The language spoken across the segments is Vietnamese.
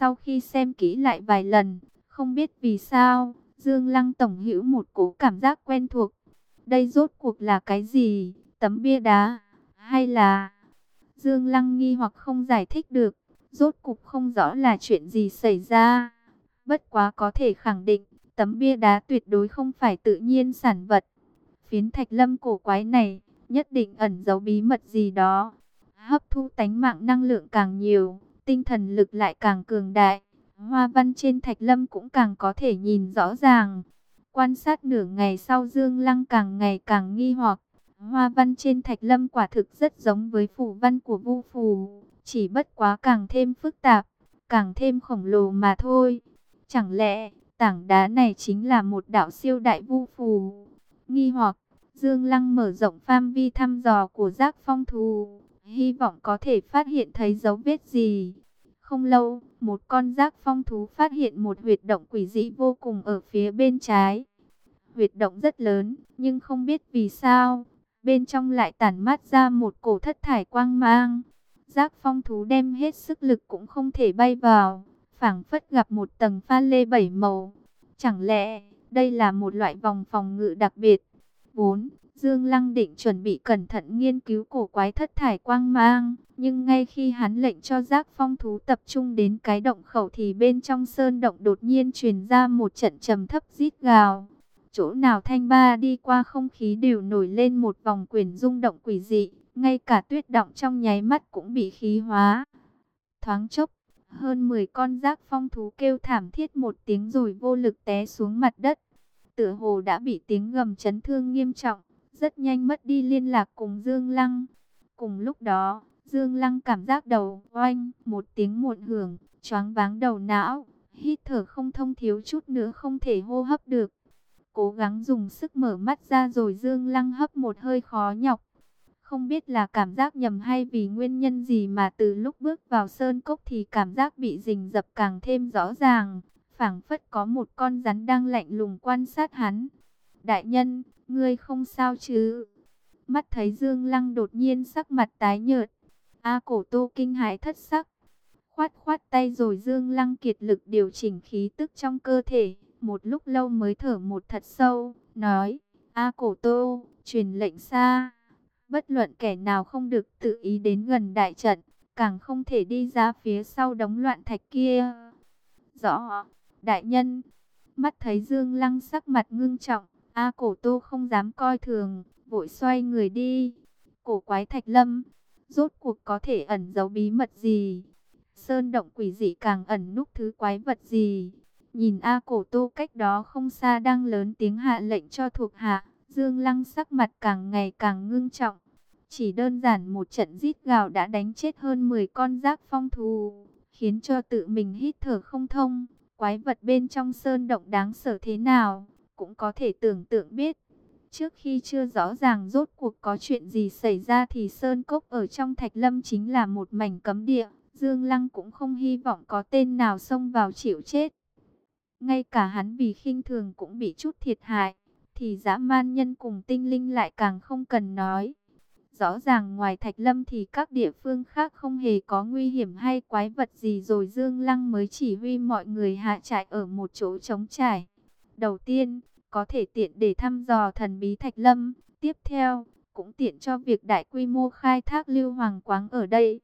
sau khi xem kỹ lại vài lần, không biết vì sao, Dương Lăng tổng hữu một cố cảm giác quen thuộc. Đây rốt cuộc là cái gì? Tấm bia đá? Hay là... Dương Lăng nghi hoặc không giải thích được, rốt cục không rõ là chuyện gì xảy ra. Bất quá có thể khẳng định, tấm bia đá tuyệt đối không phải tự nhiên sản vật. Phiến thạch lâm cổ quái này, nhất định ẩn giấu bí mật gì đó. Hấp thu tánh mạng năng lượng càng nhiều, tinh thần lực lại càng cường đại. Hoa văn trên thạch lâm cũng càng có thể nhìn rõ ràng. Quan sát nửa ngày sau Dương Lăng càng ngày càng nghi hoặc. Hoa văn trên thạch lâm quả thực rất giống với phù văn của vu phù. Chỉ bất quá càng thêm phức tạp, càng thêm khổng lồ mà thôi. Chẳng lẽ tảng đá này chính là một đạo siêu đại vu phù? Nghi hoặc, Dương Lăng mở rộng phạm vi thăm dò của giác phong thù. Hy vọng có thể phát hiện thấy dấu vết gì. Không lâu, một con giác phong thú phát hiện một huyệt động quỷ dị vô cùng ở phía bên trái. Huyệt động rất lớn, nhưng không biết vì sao, bên trong lại tản mát ra một cổ thất thải quang mang. Giác phong thú đem hết sức lực cũng không thể bay vào, phảng phất gặp một tầng pha lê bảy màu. Chẳng lẽ, đây là một loại vòng phòng ngự đặc biệt? 4. Dương Lăng định chuẩn bị cẩn thận nghiên cứu cổ quái thất thải quang mang, nhưng ngay khi hắn lệnh cho giác phong thú tập trung đến cái động khẩu thì bên trong sơn động đột nhiên truyền ra một trận trầm thấp rít gào. Chỗ nào thanh ba đi qua không khí đều nổi lên một vòng quyền rung động quỷ dị, ngay cả tuyết động trong nháy mắt cũng bị khí hóa. Thoáng chốc, hơn 10 con giác phong thú kêu thảm thiết một tiếng rồi vô lực té xuống mặt đất. Tựa hồ đã bị tiếng gầm chấn thương nghiêm trọng rất nhanh mất đi liên lạc cùng Dương Lăng. Cùng lúc đó, Dương Lăng cảm giác đầu oanh, một tiếng muộn hưởng, choáng váng đầu não, hít thở không thông thiếu chút nữa không thể hô hấp được. Cố gắng dùng sức mở mắt ra rồi Dương Lăng hấp một hơi khó nhọc. Không biết là cảm giác nhầm hay vì nguyên nhân gì mà từ lúc bước vào sơn cốc thì cảm giác bị rình dập càng thêm rõ ràng. phảng phất có một con rắn đang lạnh lùng quan sát hắn. Đại nhân, ngươi không sao chứ? Mắt thấy Dương Lăng đột nhiên sắc mặt tái nhợt. A cổ tô kinh hãi thất sắc. Khoát khoát tay rồi Dương Lăng kiệt lực điều chỉnh khí tức trong cơ thể. Một lúc lâu mới thở một thật sâu, nói. A cổ tô, truyền lệnh xa. Bất luận kẻ nào không được tự ý đến gần đại trận, càng không thể đi ra phía sau đống loạn thạch kia. Rõ, đại nhân, mắt thấy Dương Lăng sắc mặt ngưng trọng, A cổ tô không dám coi thường, vội xoay người đi. Cổ quái thạch lâm, rốt cuộc có thể ẩn giấu bí mật gì? Sơn động quỷ dị càng ẩn núp thứ quái vật gì? Nhìn A cổ tô cách đó không xa đang lớn tiếng hạ lệnh cho thuộc hạ. Dương Lăng sắc mặt càng ngày càng ngưng trọng. Chỉ đơn giản một trận rít gào đã đánh chết hơn 10 con giác phong thù, khiến cho tự mình hít thở không thông. Quái vật bên trong sơn động đáng sợ thế nào? Cũng có thể tưởng tượng biết. Trước khi chưa rõ ràng rốt cuộc có chuyện gì xảy ra thì Sơn Cốc ở trong Thạch Lâm chính là một mảnh cấm địa. Dương Lăng cũng không hy vọng có tên nào xông vào chịu chết. Ngay cả hắn vì khinh thường cũng bị chút thiệt hại. Thì dã man nhân cùng tinh linh lại càng không cần nói. Rõ ràng ngoài Thạch Lâm thì các địa phương khác không hề có nguy hiểm hay quái vật gì rồi Dương Lăng mới chỉ huy mọi người hạ trại ở một chỗ trống trải. Đầu tiên, có thể tiện để thăm dò thần bí Thạch Lâm. Tiếp theo, cũng tiện cho việc đại quy mô khai thác lưu hoàng quáng ở đây.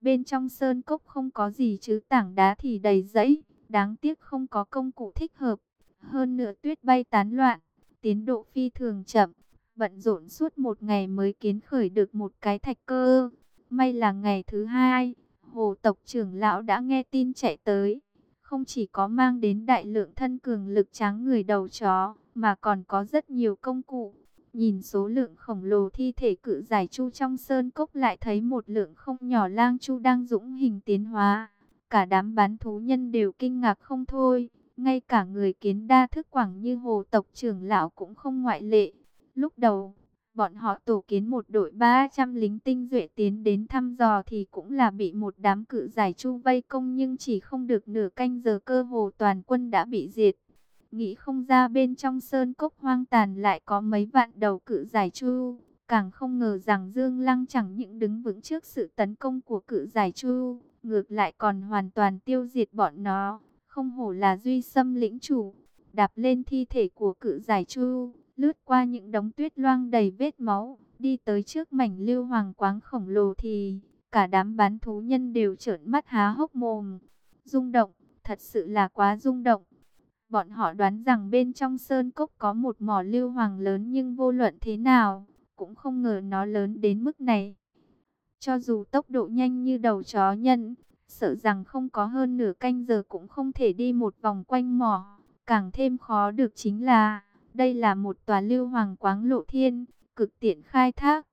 Bên trong sơn cốc không có gì chứ tảng đá thì đầy rẫy, đáng tiếc không có công cụ thích hợp. Hơn nữa tuyết bay tán loạn, tiến độ phi thường chậm, bận rộn suốt một ngày mới kiến khởi được một cái thạch cơ. May là ngày thứ hai, hồ tộc trưởng lão đã nghe tin chạy tới không chỉ có mang đến đại lượng thân cường lực tráng người đầu chó, mà còn có rất nhiều công cụ. Nhìn số lượng khổng lồ thi thể cự giải chu trong sơn cốc lại thấy một lượng không nhỏ lang chu đang dũng hình tiến hóa. Cả đám bán thú nhân đều kinh ngạc không thôi, ngay cả người kiến đa thức quảng như hồ tộc trưởng lão cũng không ngoại lệ. Lúc đầu, bọn họ tổ kiến một đội 300 lính tinh duệ tiến đến thăm dò thì cũng là bị một đám cự giải chu vây công nhưng chỉ không được nửa canh giờ cơ hồ toàn quân đã bị diệt. Nghĩ không ra bên trong sơn cốc hoang tàn lại có mấy vạn đầu cự giải chu, càng không ngờ rằng Dương Lăng chẳng những đứng vững trước sự tấn công của cự giải chu, ngược lại còn hoàn toàn tiêu diệt bọn nó, không hổ là duy xâm lĩnh chủ. Đạp lên thi thể của cự giải chu, lướt qua những đống tuyết loang đầy vết máu, đi tới trước mảnh lưu hoàng quáng khổng lồ thì cả đám bán thú nhân đều trợn mắt há hốc mồm. Rung động, thật sự là quá rung động. Bọn họ đoán rằng bên trong sơn cốc có một mỏ lưu hoàng lớn nhưng vô luận thế nào, cũng không ngờ nó lớn đến mức này. Cho dù tốc độ nhanh như đầu chó nhân, sợ rằng không có hơn nửa canh giờ cũng không thể đi một vòng quanh mỏ. Càng thêm khó được chính là, đây là một tòa lưu hoàng quáng lộ thiên, cực tiện khai thác.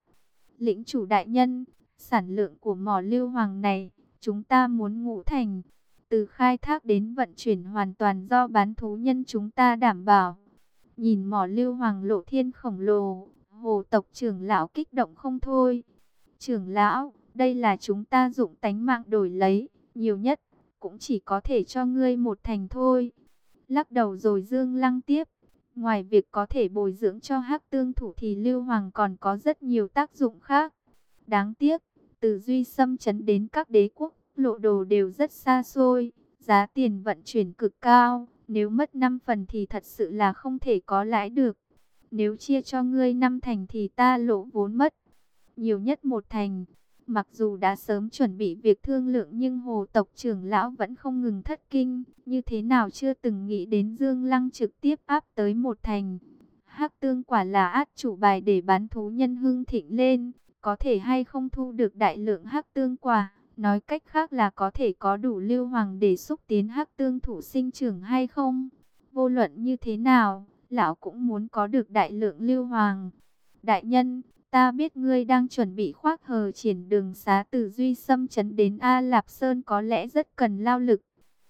Lĩnh chủ đại nhân, sản lượng của mỏ lưu hoàng này, chúng ta muốn ngũ thành. Từ khai thác đến vận chuyển hoàn toàn do bán thú nhân chúng ta đảm bảo. Nhìn mỏ lưu hoàng lộ thiên khổng lồ, hồ tộc trưởng lão kích động không thôi. Trưởng lão, đây là chúng ta dụng tánh mạng đổi lấy, nhiều nhất, cũng chỉ có thể cho ngươi một thành thôi. Lắc đầu rồi Dương Lăng tiếp. Ngoài việc có thể bồi dưỡng cho hắc tương thủ thì Lưu Hoàng còn có rất nhiều tác dụng khác. Đáng tiếc, từ Duy Xâm chấn đến các đế quốc, lộ đồ đều rất xa xôi, giá tiền vận chuyển cực cao. Nếu mất 5 phần thì thật sự là không thể có lãi được. Nếu chia cho ngươi 5 thành thì ta lỗ vốn mất. Nhiều nhất một thành. Mặc dù đã sớm chuẩn bị việc thương lượng nhưng hồ tộc trưởng lão vẫn không ngừng thất kinh. Như thế nào chưa từng nghĩ đến Dương Lăng trực tiếp áp tới một thành. hắc tương quả là át chủ bài để bán thú nhân hưng thịnh lên. Có thể hay không thu được đại lượng hắc tương quả. Nói cách khác là có thể có đủ lưu hoàng để xúc tiến hắc tương thủ sinh trưởng hay không. Vô luận như thế nào, lão cũng muốn có được đại lượng lưu hoàng. Đại nhân, Ta biết ngươi đang chuẩn bị khoác hờ triển đường xá từ Duy Sâm Trấn đến A Lạp Sơn có lẽ rất cần lao lực.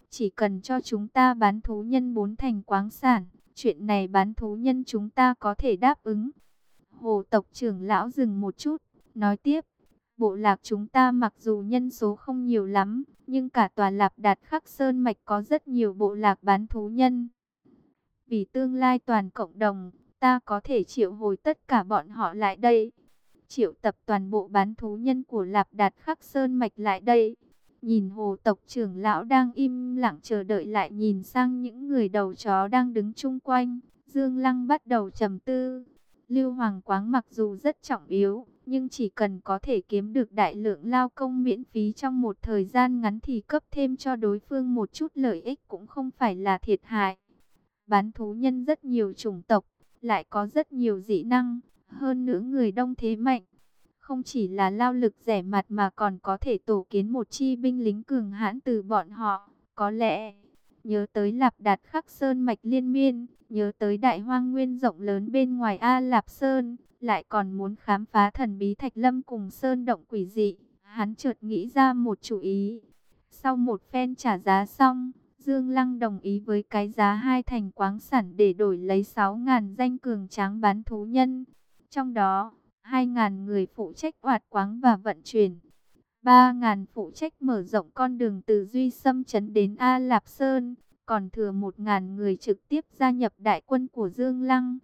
Chỉ cần cho chúng ta bán thú nhân bốn thành quáng sản, chuyện này bán thú nhân chúng ta có thể đáp ứng. Hồ tộc trưởng lão dừng một chút, nói tiếp. Bộ lạc chúng ta mặc dù nhân số không nhiều lắm, nhưng cả tòa lạp đạt khắc sơn mạch có rất nhiều bộ lạc bán thú nhân. Vì tương lai toàn cộng đồng, ta có thể triệu hồi tất cả bọn họ lại đây. Triệu tập toàn bộ bán thú nhân của Lạp Đạt Khắc Sơn Mạch lại đây. Nhìn hồ tộc trưởng lão đang im lặng chờ đợi lại nhìn sang những người đầu chó đang đứng chung quanh. Dương Lăng bắt đầu trầm tư. Lưu Hoàng Quáng mặc dù rất trọng yếu, nhưng chỉ cần có thể kiếm được đại lượng lao công miễn phí trong một thời gian ngắn thì cấp thêm cho đối phương một chút lợi ích cũng không phải là thiệt hại. Bán thú nhân rất nhiều chủng tộc, lại có rất nhiều dị năng, hơn nữa người đông thế mạnh. Không chỉ là lao lực rẻ mặt mà còn có thể tổ kiến một chi binh lính cường hãn từ bọn họ. Có lẽ, nhớ tới Lạp Đạt Khắc Sơn mạch liên miên, nhớ tới đại hoang nguyên rộng lớn bên ngoài A Lạp Sơn, lại còn muốn khám phá thần bí Thạch Lâm cùng Sơn động quỷ dị. Hắn chợt nghĩ ra một chủ ý. Sau một phen trả giá xong, Dương Lăng đồng ý với cái giá hai thành quáng sản để đổi lấy 6.000 danh cường tráng bán thú nhân. Trong đó, 2.000 người phụ trách hoạt quáng và vận chuyển. 3.000 phụ trách mở rộng con đường từ Duy Sâm Trấn đến A Lạp Sơn. Còn thừa 1.000 người trực tiếp gia nhập đại quân của Dương Lăng.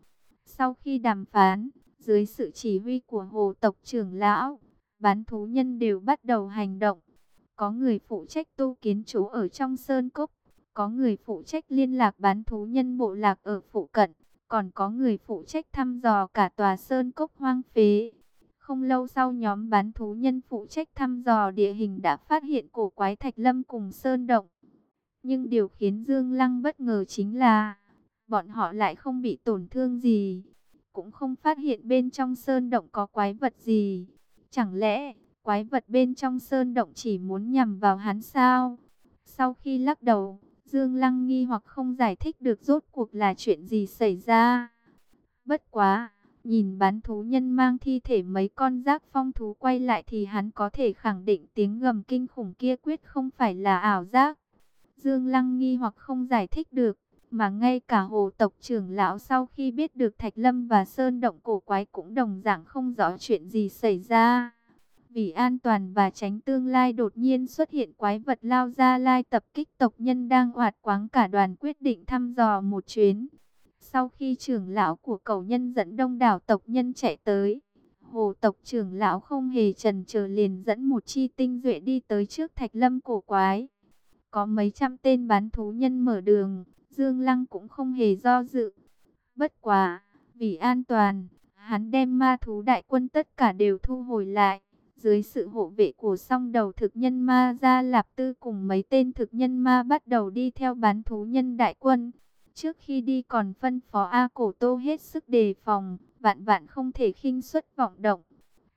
Sau khi đàm phán, dưới sự chỉ huy của hồ tộc trưởng lão, bán thú nhân đều bắt đầu hành động. Có người phụ trách tu kiến chỗ ở trong Sơn Cốc có người phụ trách liên lạc bán thú nhân bộ lạc ở phụ cận, còn có người phụ trách thăm dò cả tòa sơn cốc hoang phế. Không lâu sau nhóm bán thú nhân phụ trách thăm dò địa hình đã phát hiện cổ quái thạch lâm cùng sơn động. Nhưng điều khiến Dương Lăng bất ngờ chính là, bọn họ lại không bị tổn thương gì, cũng không phát hiện bên trong sơn động có quái vật gì. Chẳng lẽ, quái vật bên trong sơn động chỉ muốn nhằm vào hắn sao? Sau khi lắc đầu, Dương Lăng nghi hoặc không giải thích được rốt cuộc là chuyện gì xảy ra. Bất quá, nhìn bán thú nhân mang thi thể mấy con rác phong thú quay lại thì hắn có thể khẳng định tiếng gầm kinh khủng kia quyết không phải là ảo giác. Dương Lăng nghi hoặc không giải thích được, mà ngay cả hồ tộc trưởng lão sau khi biết được Thạch Lâm và Sơn Động cổ quái cũng đồng dạng không rõ chuyện gì xảy ra. Vì an toàn và tránh tương lai đột nhiên xuất hiện quái vật lao ra lai tập kích tộc nhân đang hoạt quáng cả đoàn quyết định thăm dò một chuyến. Sau khi trưởng lão của cầu nhân dẫn đông đảo tộc nhân chạy tới, Hồ tộc trưởng lão không hề trần chờ liền dẫn một chi tinh duệ đi tới trước thạch lâm cổ quái. Có mấy trăm tên bán thú nhân mở đường, Dương Lăng cũng không hề do dự. Bất quá, vì an toàn, hắn đem ma thú đại quân tất cả đều thu hồi lại. Dưới sự hộ vệ của song đầu thực nhân ma Gia Lạp Tư cùng mấy tên thực nhân ma bắt đầu đi theo bán thú nhân đại quân. Trước khi đi còn phân phó A Cổ Tô hết sức đề phòng, vạn vạn không thể khinh suất vọng động.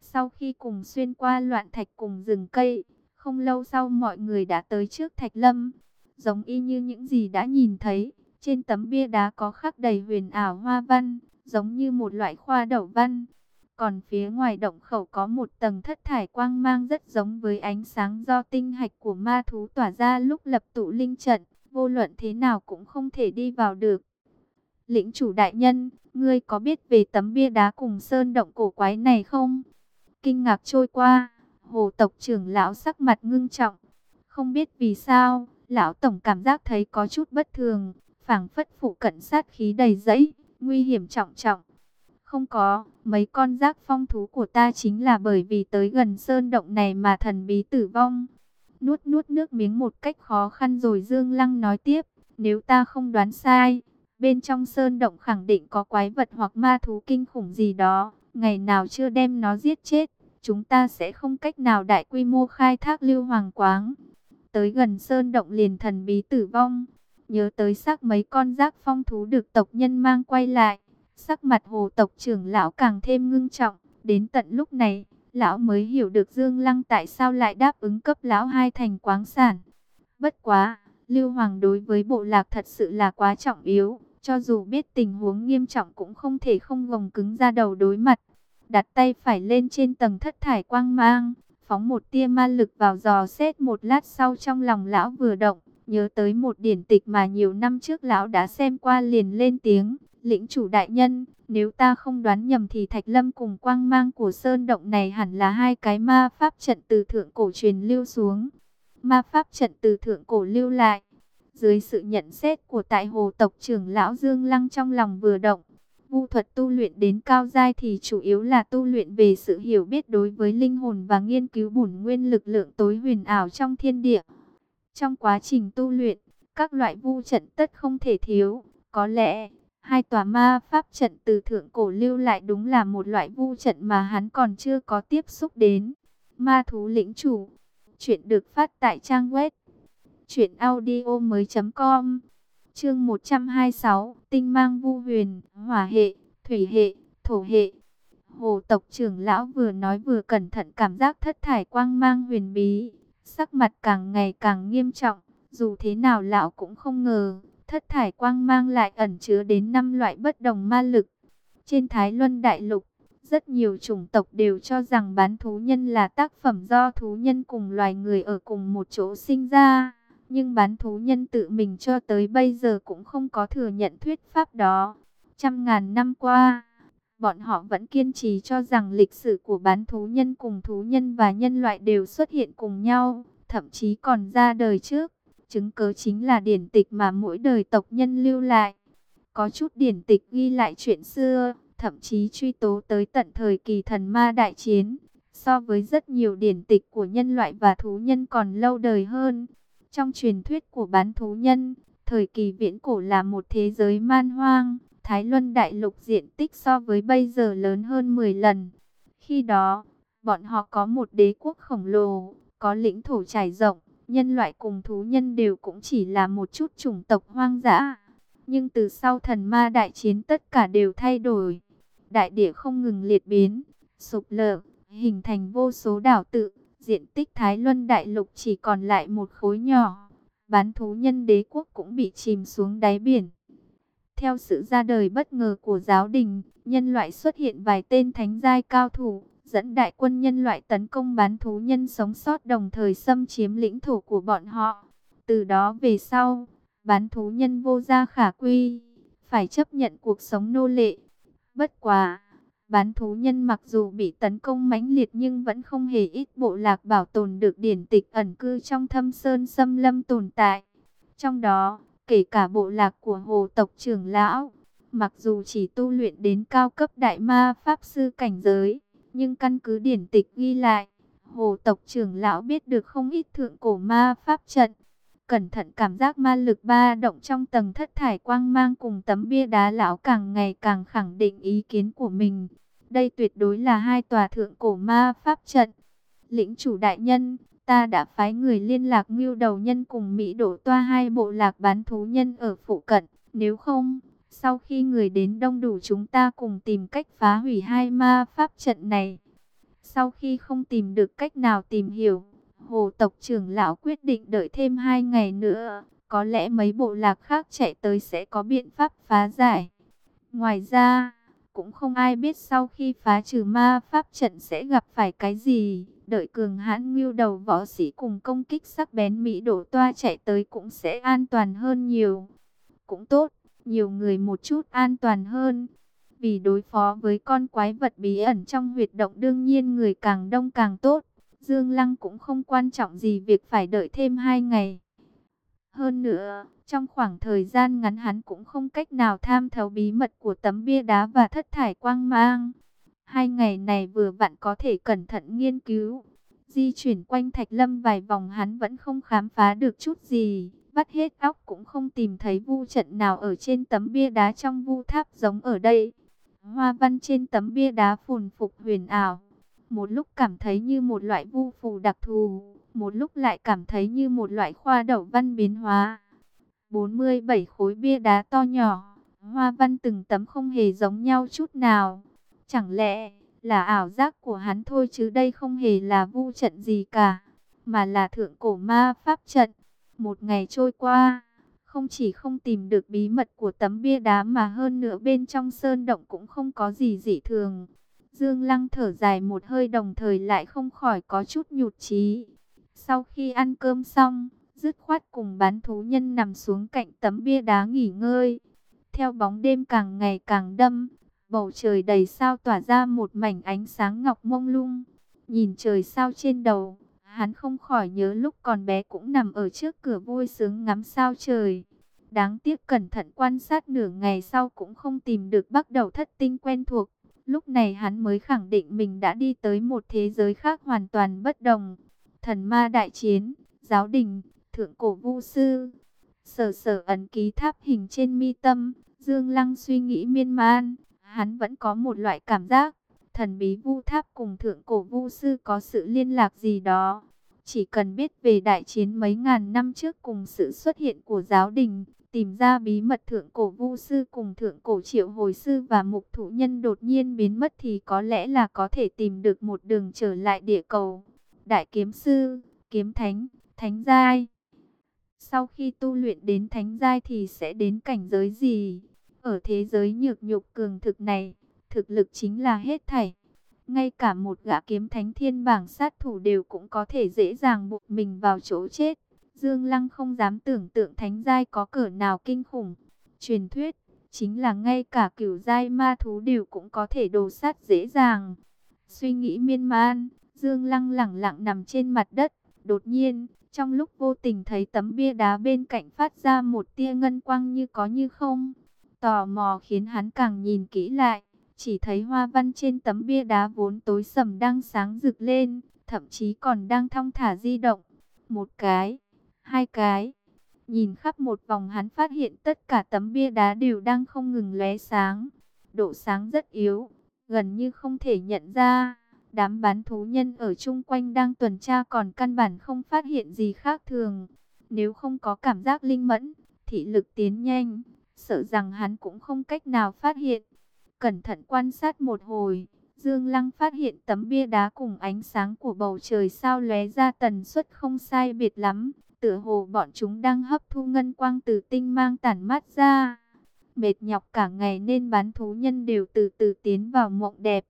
Sau khi cùng xuyên qua loạn thạch cùng rừng cây, không lâu sau mọi người đã tới trước thạch lâm. Giống y như những gì đã nhìn thấy, trên tấm bia đá có khắc đầy huyền ảo hoa văn, giống như một loại khoa đậu văn. Còn phía ngoài động khẩu có một tầng thất thải quang mang rất giống với ánh sáng do tinh hạch của ma thú tỏa ra lúc lập tụ linh trận, vô luận thế nào cũng không thể đi vào được. Lĩnh chủ đại nhân, ngươi có biết về tấm bia đá cùng sơn động cổ quái này không? Kinh ngạc trôi qua, hồ tộc trưởng lão sắc mặt ngưng trọng. Không biết vì sao, lão tổng cảm giác thấy có chút bất thường, phảng phất phụ cận sát khí đầy dẫy, nguy hiểm trọng trọng. Không có, mấy con giác phong thú của ta chính là bởi vì tới gần sơn động này mà thần bí tử vong. Nuốt nuốt nước miếng một cách khó khăn rồi Dương Lăng nói tiếp, nếu ta không đoán sai, bên trong sơn động khẳng định có quái vật hoặc ma thú kinh khủng gì đó, ngày nào chưa đem nó giết chết, chúng ta sẽ không cách nào đại quy mô khai thác lưu hoàng quáng. Tới gần sơn động liền thần bí tử vong, nhớ tới xác mấy con giác phong thú được tộc nhân mang quay lại, sắc mặt hồ tộc trưởng lão càng thêm ngưng trọng, đến tận lúc này, lão mới hiểu được Dương Lăng tại sao lại đáp ứng cấp lão hai thành quáng sản. Bất quá, Lưu Hoàng đối với bộ lạc thật sự là quá trọng yếu, cho dù biết tình huống nghiêm trọng cũng không thể không gồng cứng ra đầu đối mặt. Đặt tay phải lên trên tầng thất thải quang mang, phóng một tia ma lực vào giò xét một lát sau trong lòng lão vừa động, nhớ tới một điển tịch mà nhiều năm trước lão đã xem qua liền lên tiếng, lĩnh chủ đại nhân, nếu ta không đoán nhầm thì Thạch Lâm cùng quang mang của sơn động này hẳn là hai cái ma pháp trận từ thượng cổ truyền lưu xuống. Ma pháp trận từ thượng cổ lưu lại. Dưới sự nhận xét của tại hồ tộc trưởng lão Dương Lăng trong lòng vừa động, vu thuật tu luyện đến cao giai thì chủ yếu là tu luyện về sự hiểu biết đối với linh hồn và nghiên cứu bổn nguyên lực lượng tối huyền ảo trong thiên địa. Trong quá trình tu luyện, các loại vu trận tất không thể thiếu, có lẽ Hai tòa ma pháp trận từ thượng cổ lưu lại đúng là một loại vu trận mà hắn còn chưa có tiếp xúc đến. Ma thú lĩnh chủ. Chuyện được phát tại trang web. Chuyện audio mới com. Chương 126. Tinh mang vu huyền. Hỏa hệ. Thủy hệ. Thổ hệ. Hồ tộc trưởng lão vừa nói vừa cẩn thận cảm giác thất thải quang mang huyền bí. Sắc mặt càng ngày càng nghiêm trọng. Dù thế nào lão cũng không ngờ thất thải quang mang lại ẩn chứa đến năm loại bất đồng ma lực. Trên Thái Luân Đại Lục, rất nhiều chủng tộc đều cho rằng bán thú nhân là tác phẩm do thú nhân cùng loài người ở cùng một chỗ sinh ra. Nhưng bán thú nhân tự mình cho tới bây giờ cũng không có thừa nhận thuyết pháp đó. Trăm ngàn năm qua, bọn họ vẫn kiên trì cho rằng lịch sử của bán thú nhân cùng thú nhân và nhân loại đều xuất hiện cùng nhau, thậm chí còn ra đời trước. Chứng cớ chính là điển tịch mà mỗi đời tộc nhân lưu lại. Có chút điển tịch ghi lại chuyện xưa, thậm chí truy tố tới tận thời kỳ thần ma đại chiến. So với rất nhiều điển tịch của nhân loại và thú nhân còn lâu đời hơn. Trong truyền thuyết của bán thú nhân, thời kỳ viễn cổ là một thế giới man hoang. Thái Luân Đại Lục diện tích so với bây giờ lớn hơn 10 lần. Khi đó, bọn họ có một đế quốc khổng lồ, có lĩnh thổ trải rộng, nhân loại cùng thú nhân đều cũng chỉ là một chút chủng tộc hoang dã. Nhưng từ sau thần ma đại chiến tất cả đều thay đổi. Đại địa không ngừng liệt biến, sụp lở, hình thành vô số đảo tự. Diện tích Thái Luân Đại Lục chỉ còn lại một khối nhỏ. Bán thú nhân đế quốc cũng bị chìm xuống đáy biển. Theo sự ra đời bất ngờ của giáo đình, nhân loại xuất hiện vài tên thánh giai cao thủ, dẫn đại quân nhân loại tấn công bán thú nhân sống sót đồng thời xâm chiếm lĩnh thổ của bọn họ. Từ đó về sau, bán thú nhân vô gia khả quy, phải chấp nhận cuộc sống nô lệ. Bất quá, bán thú nhân mặc dù bị tấn công mãnh liệt nhưng vẫn không hề ít bộ lạc bảo tồn được điển tịch ẩn cư trong thâm sơn xâm lâm tồn tại. Trong đó, kể cả bộ lạc của hồ tộc trưởng lão, mặc dù chỉ tu luyện đến cao cấp đại ma pháp sư cảnh giới, nhưng căn cứ điển tịch ghi lại, hồ tộc trưởng lão biết được không ít thượng cổ ma pháp trận. Cẩn thận cảm giác ma lực ba động trong tầng thất thải quang mang cùng tấm bia đá lão càng ngày càng khẳng định ý kiến của mình. Đây tuyệt đối là hai tòa thượng cổ ma pháp trận. Lĩnh chủ đại nhân, ta đã phái người liên lạc mưu đầu nhân cùng Mỹ đổ toa hai bộ lạc bán thú nhân ở phụ cận. Nếu không, sau khi người đến đông đủ chúng ta cùng tìm cách phá hủy hai ma pháp trận này. Sau khi không tìm được cách nào tìm hiểu, hồ tộc trưởng lão quyết định đợi thêm hai ngày nữa. Có lẽ mấy bộ lạc khác chạy tới sẽ có biện pháp phá giải. Ngoài ra, cũng không ai biết sau khi phá trừ ma pháp trận sẽ gặp phải cái gì. Đợi cường hãn ngưu đầu võ sĩ cùng công kích sắc bén Mỹ đổ toa chạy tới cũng sẽ an toàn hơn nhiều. Cũng tốt, nhiều người một chút an toàn hơn. Vì đối phó với con quái vật bí ẩn trong huyệt động đương nhiên người càng đông càng tốt. Dương Lăng cũng không quan trọng gì việc phải đợi thêm hai ngày. Hơn nữa, trong khoảng thời gian ngắn hắn cũng không cách nào tham thấu bí mật của tấm bia đá và thất thải quang mang. Hai ngày này vừa vặn có thể cẩn thận nghiên cứu. Di chuyển quanh thạch lâm vài vòng hắn vẫn không khám phá được chút gì. Vắt hết óc cũng không tìm thấy vu trận nào ở trên tấm bia đá trong vu tháp giống ở đây. Hoa văn trên tấm bia đá phùn phục huyền ảo. Một lúc cảm thấy như một loại vu phù đặc thù, một lúc lại cảm thấy như một loại khoa đậu văn biến hóa. 47 khối bia đá to nhỏ, hoa văn từng tấm không hề giống nhau chút nào. Chẳng lẽ là ảo giác của hắn thôi chứ đây không hề là vu trận gì cả, mà là thượng cổ ma pháp trận. Một ngày trôi qua, không chỉ không tìm được bí mật của tấm bia đá mà hơn nữa bên trong sơn động cũng không có gì dị thường. Dương Lăng thở dài một hơi đồng thời lại không khỏi có chút nhụt chí. Sau khi ăn cơm xong, dứt khoát cùng bán thú nhân nằm xuống cạnh tấm bia đá nghỉ ngơi. Theo bóng đêm càng ngày càng đâm, bầu trời đầy sao tỏa ra một mảnh ánh sáng ngọc mông lung. Nhìn trời sao trên đầu, hắn không khỏi nhớ lúc còn bé cũng nằm ở trước cửa vui sướng ngắm sao trời. Đáng tiếc cẩn thận quan sát nửa ngày sau cũng không tìm được bắt đầu thất tinh quen thuộc. Lúc này hắn mới khẳng định mình đã đi tới một thế giới khác hoàn toàn bất đồng. Thần ma đại chiến, giáo đình, thượng cổ vu sư. Sở sở ấn ký tháp hình trên mi tâm, Dương Lăng suy nghĩ miên man. Hắn vẫn có một loại cảm giác, thần bí vu tháp cùng thượng cổ vu sư có sự liên lạc gì đó. Chỉ cần biết về đại chiến mấy ngàn năm trước cùng sự xuất hiện của giáo đình, tìm ra bí mật thượng cổ vu sư cùng thượng cổ triệu hồi sư và mục thủ nhân đột nhiên biến mất thì có lẽ là có thể tìm được một đường trở lại địa cầu. Đại kiếm sư, kiếm thánh, thánh giai. Sau khi tu luyện đến thánh giai thì sẽ đến cảnh giới gì? Ở thế giới nhược nhục cường thực này, thực lực chính là hết thảy. Ngay cả một gã kiếm thánh thiên bảng sát thủ đều cũng có thể dễ dàng buộc mình vào chỗ chết. Dương Lăng không dám tưởng tượng thánh giai có cỡ nào kinh khủng. Truyền thuyết, chính là ngay cả cửu giai ma thú đều cũng có thể đồ sát dễ dàng. Suy nghĩ miên man, Dương Lăng lẳng lặng nằm trên mặt đất. Đột nhiên, trong lúc vô tình thấy tấm bia đá bên cạnh phát ra một tia ngân quang như có như không. Tò mò khiến hắn càng nhìn kỹ lại, chỉ thấy hoa văn trên tấm bia đá vốn tối sầm đang sáng rực lên, thậm chí còn đang thong thả di động. Một cái, hai cái. Nhìn khắp một vòng hắn phát hiện tất cả tấm bia đá đều đang không ngừng lóe sáng. Độ sáng rất yếu, gần như không thể nhận ra. Đám bán thú nhân ở chung quanh đang tuần tra còn căn bản không phát hiện gì khác thường. Nếu không có cảm giác linh mẫn, thị lực tiến nhanh, sợ rằng hắn cũng không cách nào phát hiện. Cẩn thận quan sát một hồi, Dương Lăng phát hiện tấm bia đá cùng ánh sáng của bầu trời sao lóe ra tần suất không sai biệt lắm. Tựa hồ bọn chúng đang hấp thu ngân quang từ tinh mang tản mát ra. Mệt nhọc cả ngày nên bán thú nhân đều từ từ tiến vào mộng đẹp.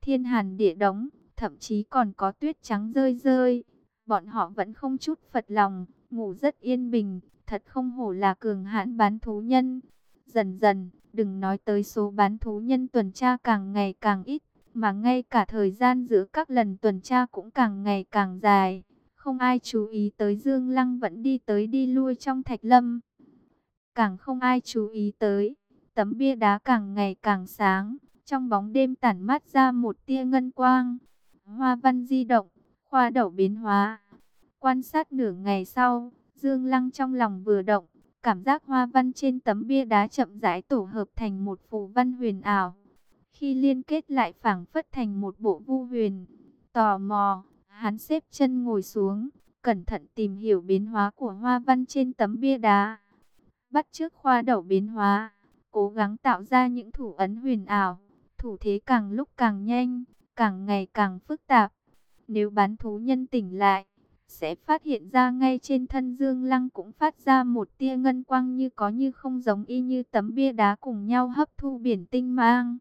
Thiên hàn địa đóng, thậm chí còn có tuyết trắng rơi rơi. Bọn họ vẫn không chút phật lòng, ngủ rất yên bình, thật không hổ là cường hãn bán thú nhân. Dần dần, đừng nói tới số bán thú nhân tuần tra càng ngày càng ít, mà ngay cả thời gian giữa các lần tuần tra cũng càng ngày càng dài. Không ai chú ý tới Dương Lăng vẫn đi tới đi lui trong thạch lâm. Càng không ai chú ý tới, tấm bia đá càng ngày càng sáng, Trong bóng đêm tản mát ra một tia ngân quang. Hoa văn di động, khoa đậu biến hóa. Quan sát nửa ngày sau, Dương Lăng trong lòng vừa động, cảm giác hoa văn trên tấm bia đá chậm rãi tổ hợp thành một phù văn huyền ảo. Khi liên kết lại phảng phất thành một bộ vu huyền, tò mò, hắn xếp chân ngồi xuống, cẩn thận tìm hiểu biến hóa của hoa văn trên tấm bia đá. Bắt trước khoa đậu biến hóa, cố gắng tạo ra những thủ ấn huyền ảo, thủ thế càng lúc càng nhanh, càng ngày càng phức tạp. Nếu bán thú nhân tỉnh lại, sẽ phát hiện ra ngay trên thân Dương Lăng cũng phát ra một tia ngân quang như có như không giống y như tấm bia đá cùng nhau hấp thu biển tinh mang.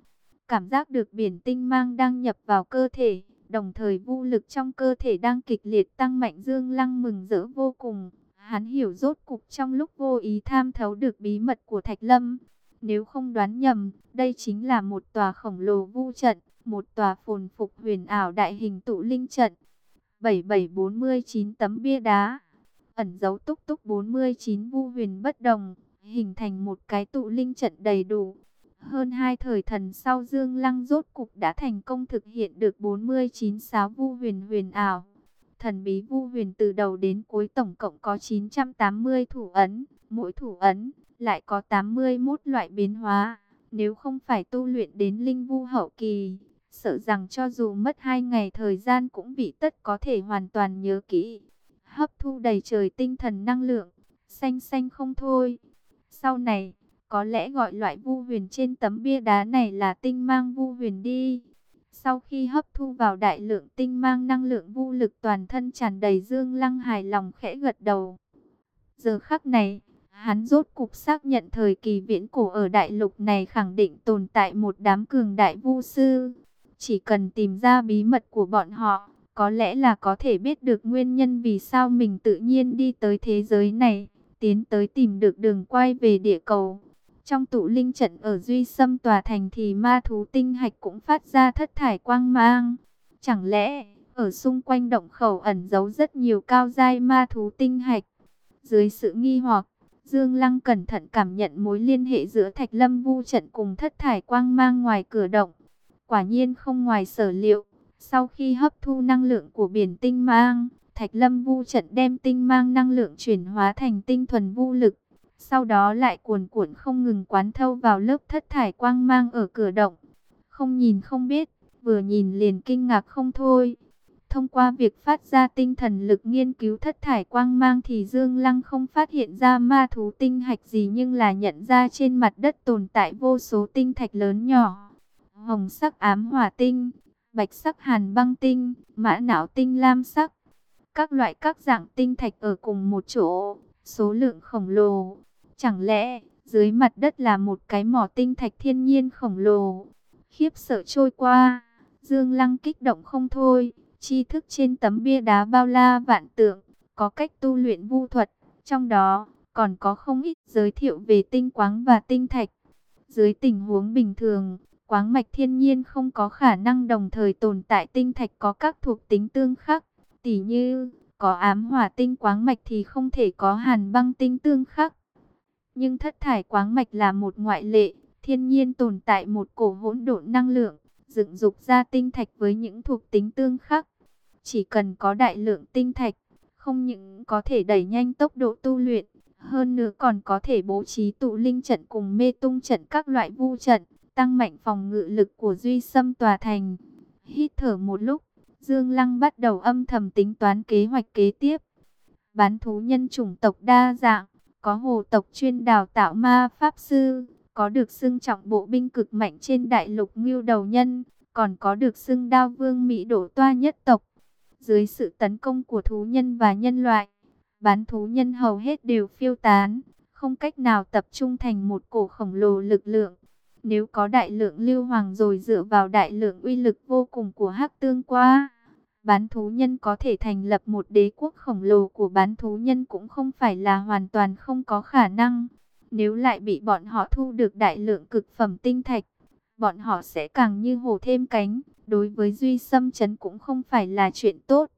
Cảm giác được biển tinh mang đang nhập vào cơ thể, đồng thời vô lực trong cơ thể đang kịch liệt tăng mạnh Dương Lăng mừng rỡ vô cùng. Hắn hiểu rốt cục trong lúc vô ý tham thấu được bí mật của Thạch Lâm. Nếu không đoán nhầm, đây chính là một tòa khổng lồ vu trận, một tòa phồn phục huyền ảo đại hình tụ linh trận. 7749 tấm bia đá, ẩn dấu túc túc 49 vu huyền bất đồng, hình thành một cái tụ linh trận đầy đủ. Hơn hai thời thần sau Dương Lăng rốt cục đã thành công thực hiện được 49 sáo vu huyền huyền ảo. Thần bí vu huyền từ đầu đến cuối tổng cộng có 980 thủ ấn, mỗi thủ ấn lại có 81 loại biến hóa. Nếu không phải tu luyện đến linh vu hậu kỳ, sợ rằng cho dù mất hai ngày thời gian cũng bị tất có thể hoàn toàn nhớ kỹ. Hấp thu đầy trời tinh thần năng lượng, xanh xanh không thôi. Sau này, có lẽ gọi loại vu huyền trên tấm bia đá này là tinh mang vu huyền đi. Sau khi hấp thu vào đại lượng tinh mang năng lượng vu lực toàn thân tràn đầy dương lăng hài lòng khẽ gật đầu. Giờ khắc này, hắn rốt cục xác nhận thời kỳ viễn cổ ở đại lục này khẳng định tồn tại một đám cường đại vu sư. Chỉ cần tìm ra bí mật của bọn họ, có lẽ là có thể biết được nguyên nhân vì sao mình tự nhiên đi tới thế giới này, tiến tới tìm được đường quay về địa cầu. Trong tụ linh trận ở Duy Sâm tòa thành thì ma thú tinh hạch cũng phát ra thất thải quang mang. Chẳng lẽ, ở xung quanh động khẩu ẩn giấu rất nhiều cao giai ma thú tinh hạch? Dưới sự nghi hoặc, Dương Lăng cẩn thận cảm nhận mối liên hệ giữa Thạch Lâm Vu trận cùng thất thải quang mang ngoài cửa động. Quả nhiên không ngoài sở liệu, sau khi hấp thu năng lượng của biển tinh mang, Thạch Lâm Vu trận đem tinh mang năng lượng chuyển hóa thành tinh thuần vu lực. Sau đó lại cuồn cuộn không ngừng quán thâu vào lớp thất thải quang mang ở cửa động. Không nhìn không biết, vừa nhìn liền kinh ngạc không thôi. Thông qua việc phát ra tinh thần lực nghiên cứu thất thải quang mang thì Dương Lăng không phát hiện ra ma thú tinh hạch gì nhưng là nhận ra trên mặt đất tồn tại vô số tinh thạch lớn nhỏ. Hồng sắc ám hỏa tinh, bạch sắc hàn băng tinh, mã não tinh lam sắc. Các loại các dạng tinh thạch ở cùng một chỗ, số lượng khổng lồ. Chẳng lẽ dưới mặt đất là một cái mỏ tinh thạch thiên nhiên khổng lồ? Khiếp sợ trôi qua, Dương Lăng kích động không thôi. Tri thức trên tấm bia đá bao la vạn tượng, có cách tu luyện vu thuật, trong đó còn có không ít giới thiệu về tinh quáng và tinh thạch. Dưới tình huống bình thường, quáng mạch thiên nhiên không có khả năng đồng thời tồn tại tinh thạch có các thuộc tính tương khắc, tỉ như có ám hỏa tinh quáng mạch thì không thể có hàn băng tinh tương khắc. Nhưng thất thải quáng mạch là một ngoại lệ, thiên nhiên tồn tại một cổ hỗn độn năng lượng, dựng dục ra tinh thạch với những thuộc tính tương khắc. Chỉ cần có đại lượng tinh thạch, không những có thể đẩy nhanh tốc độ tu luyện, hơn nữa còn có thể bố trí tụ linh trận cùng mê tung trận các loại vu trận, tăng mạnh phòng ngự lực của duy xâm tòa thành. Hít thở một lúc, Dương Lăng bắt đầu âm thầm tính toán kế hoạch kế tiếp. Bán thú nhân chủng tộc đa dạng, có hồ tộc chuyên đào tạo ma pháp sư, có được xưng trọng bộ binh cực mạnh trên đại lục ngưu đầu nhân, còn có được xưng đao vương Mỹ đổ toa nhất tộc. Dưới sự tấn công của thú nhân và nhân loại, bán thú nhân hầu hết đều phiêu tán, không cách nào tập trung thành một cổ khổng lồ lực lượng. Nếu có đại lượng lưu hoàng rồi dựa vào đại lượng uy lực vô cùng của hắc tương qua, bán thú nhân có thể thành lập một đế quốc khổng lồ của bán thú nhân cũng không phải là hoàn toàn không có khả năng. Nếu lại bị bọn họ thu được đại lượng cực phẩm tinh thạch, bọn họ sẽ càng như hổ thêm cánh. Đối với Duy Sâm Trấn cũng không phải là chuyện tốt.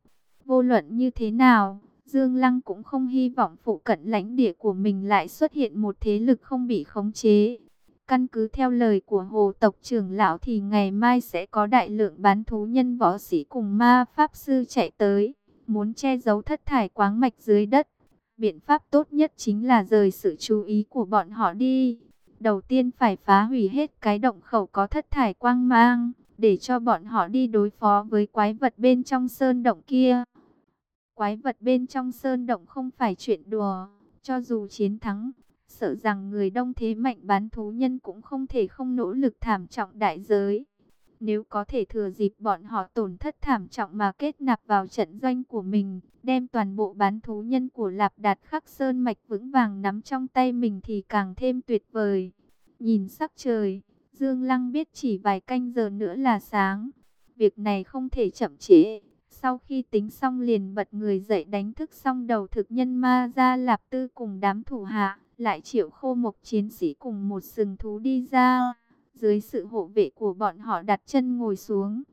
Vô luận như thế nào, Dương Lăng cũng không hy vọng phụ cận lãnh địa của mình lại xuất hiện một thế lực không bị khống chế. Căn cứ theo lời của hồ tộc trưởng lão thì ngày mai sẽ có đại lượng bán thú nhân võ sĩ cùng ma pháp sư chạy tới, muốn che giấu thất thải quáng mạch dưới đất. Biện pháp tốt nhất chính là rời sự chú ý của bọn họ đi. Đầu tiên phải phá hủy hết cái động khẩu có thất thải quang mang, để cho bọn họ đi đối phó với quái vật bên trong sơn động kia. Quái vật bên trong sơn động không phải chuyện đùa, cho dù chiến thắng, sợ rằng người đông thế mạnh bán thú nhân cũng không thể không nỗ lực thảm trọng đại giới. Nếu có thể thừa dịp bọn họ tổn thất thảm trọng mà kết nạp vào trận doanh của mình, đem toàn bộ bán thú nhân của Lạp Đạt Khắc Sơn Mạch vững vàng nắm trong tay mình thì càng thêm tuyệt vời. Nhìn sắc trời, Dương Lăng biết chỉ vài canh giờ nữa là sáng. Việc này không thể chậm trễ. Sau khi tính xong liền bật người dậy đánh thức xong đầu thực nhân ma ra Lạp Tư cùng đám thủ hạ, lại triệu khô một chiến sĩ cùng một sừng thú đi ra. Dưới sự hộ vệ của bọn họ đặt chân ngồi xuống.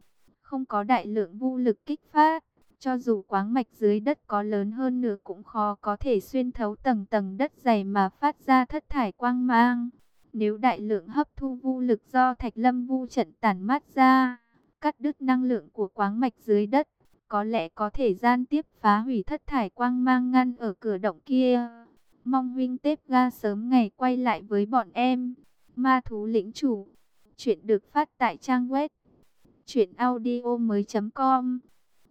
Không có đại lượng vũ lực kích phát. Cho dù quáng mạch dưới đất có lớn hơn nữa cũng khó có thể xuyên thấu tầng tầng đất dày mà phát ra thất thải quang mang. Nếu đại lượng hấp thu vũ lực do thạch lâm vu trận tản mát ra, cắt đứt năng lượng của quáng mạch dưới đất, có lẽ có thể gian tiếp phá hủy thất thải quang mang ngăn ở cửa động kia. Mong huynh tếp ga sớm ngày quay lại với bọn em. Ma thú lĩnh chủ. Chuyện được phát tại trang web. Chuyện audio mới com.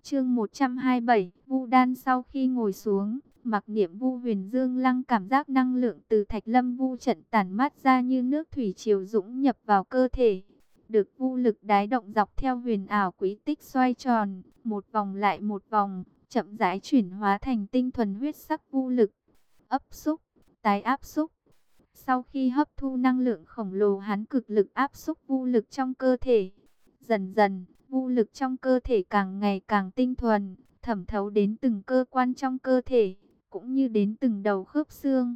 Chương 127. Vu đan sau khi ngồi xuống. Mặc niệm vu huyền dương lăng cảm giác năng lượng từ thạch lâm vu trận tản mát ra như nước thủy triều dũng nhập vào cơ thể. Được vu lực đái động dọc theo huyền ảo quý tích xoay tròn, một vòng lại một vòng, chậm rãi chuyển hóa thành tinh thuần huyết sắc vu lực ấp xúc, tái áp xúc. Sau khi hấp thu năng lượng khổng lồ hắn cực lực áp xúc vô lực trong cơ thể. Dần dần, vô lực trong cơ thể càng ngày càng tinh thuần, thẩm thấu đến từng cơ quan trong cơ thể, cũng như đến từng đầu khớp xương.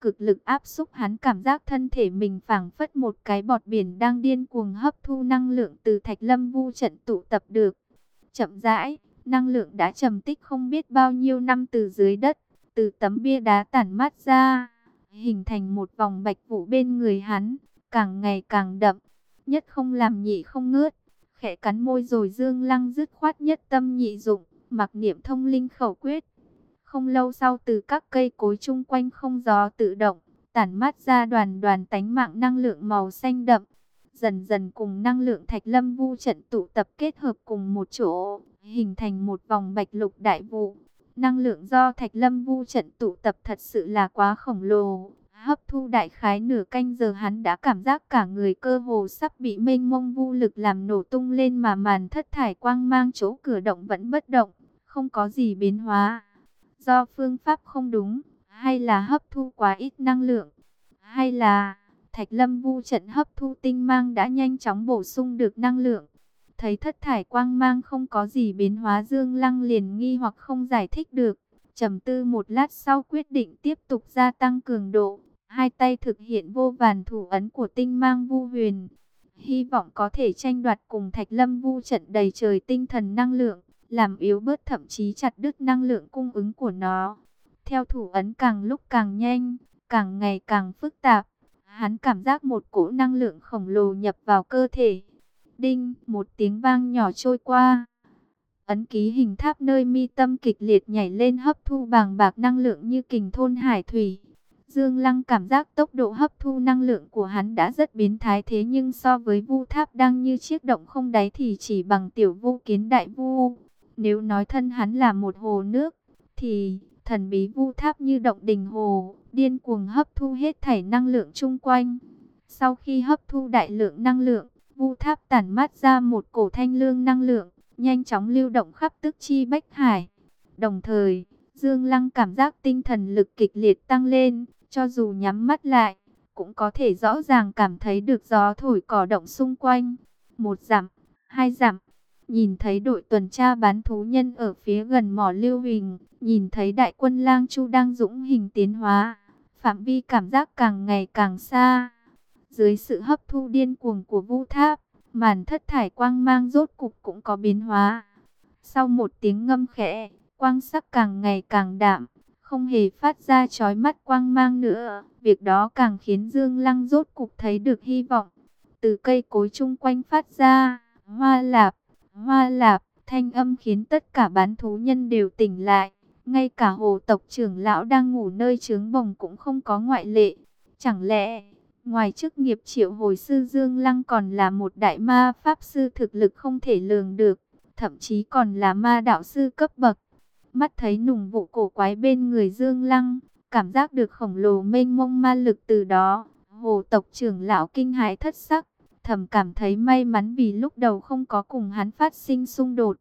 Cực lực áp xúc hắn cảm giác thân thể mình phảng phất một cái bọt biển đang điên cuồng hấp thu năng lượng từ thạch lâm vu trận tụ tập được. Chậm rãi, năng lượng đã trầm tích không biết bao nhiêu năm từ dưới đất từ tấm bia đá tản mát ra, hình thành một vòng bạch vụ bên người hắn, càng ngày càng đậm, nhất không làm nhị không ngớt, khẽ cắn môi rồi dương lăng dứt khoát nhất tâm nhị dụng, mặc niệm thông linh khẩu quyết. Không lâu sau từ các cây cối chung quanh không gió tự động, tản mát ra đoàn đoàn tánh mạng năng lượng màu xanh đậm, dần dần cùng năng lượng thạch lâm vu trận tụ tập kết hợp cùng một chỗ, hình thành một vòng bạch lục đại vụ. Năng lượng do Thạch Lâm Vu trận tụ tập thật sự là quá khổng lồ. Hấp thu đại khái nửa canh giờ hắn đã cảm giác cả người cơ hồ sắp bị mênh mông vu lực làm nổ tung lên mà màn thất thải quang mang chỗ cửa động vẫn bất động, không có gì biến hóa. Do phương pháp không đúng, hay là hấp thu quá ít năng lượng, hay là Thạch Lâm Vu trận hấp thu tinh mang đã nhanh chóng bổ sung được năng lượng. Thấy thất thải quang mang không có gì biến hóa Dương Lăng liền nghi hoặc không giải thích được. trầm tư một lát sau quyết định tiếp tục gia tăng cường độ. Hai tay thực hiện vô vàn thủ ấn của tinh mang vu huyền. Hy vọng có thể tranh đoạt cùng thạch lâm vu trận đầy trời tinh thần năng lượng. Làm yếu bớt thậm chí chặt đứt năng lượng cung ứng của nó. Theo thủ ấn càng lúc càng nhanh, càng ngày càng phức tạp. Hắn cảm giác một cỗ năng lượng khổng lồ nhập vào cơ thể Đinh, một tiếng vang nhỏ trôi qua. Ấn ký hình tháp nơi mi tâm kịch liệt nhảy lên hấp thu bàng bạc năng lượng như kình thôn hải thủy. Dương Lăng cảm giác tốc độ hấp thu năng lượng của hắn đã rất biến thái thế nhưng so với vu tháp đang như chiếc động không đáy thì chỉ bằng tiểu vu kiến đại vu. Nếu nói thân hắn là một hồ nước, thì thần bí vu tháp như động đình hồ, điên cuồng hấp thu hết thảy năng lượng chung quanh. Sau khi hấp thu đại lượng năng lượng, Vu tháp tản mát ra một cổ thanh lương năng lượng, nhanh chóng lưu động khắp tức chi bách hải. Đồng thời, Dương Lăng cảm giác tinh thần lực kịch liệt tăng lên, cho dù nhắm mắt lại, cũng có thể rõ ràng cảm thấy được gió thổi cỏ động xung quanh. Một dặm, hai dặm, nhìn thấy đội tuần tra bán thú nhân ở phía gần mỏ lưu hình, nhìn thấy đại quân lang chu đang dũng hình tiến hóa, phạm vi cảm giác càng ngày càng xa. Dưới sự hấp thu điên cuồng của vu tháp, màn thất thải quang mang rốt cục cũng có biến hóa. Sau một tiếng ngâm khẽ, quang sắc càng ngày càng đạm, không hề phát ra chói mắt quang mang nữa. Việc đó càng khiến Dương Lăng rốt cục thấy được hy vọng. Từ cây cối chung quanh phát ra, hoa lạp, hoa lạp, thanh âm khiến tất cả bán thú nhân đều tỉnh lại. Ngay cả hồ tộc trưởng lão đang ngủ nơi trướng bồng cũng không có ngoại lệ. Chẳng lẽ, ngoài chức nghiệp triệu hồi sư Dương Lăng còn là một đại ma pháp sư thực lực không thể lường được, thậm chí còn là ma đạo sư cấp bậc. Mắt thấy nùng vụ cổ quái bên người Dương Lăng, cảm giác được khổng lồ mênh mông ma lực từ đó. Hồ tộc trưởng lão kinh hãi thất sắc, thầm cảm thấy may mắn vì lúc đầu không có cùng hắn phát sinh xung đột.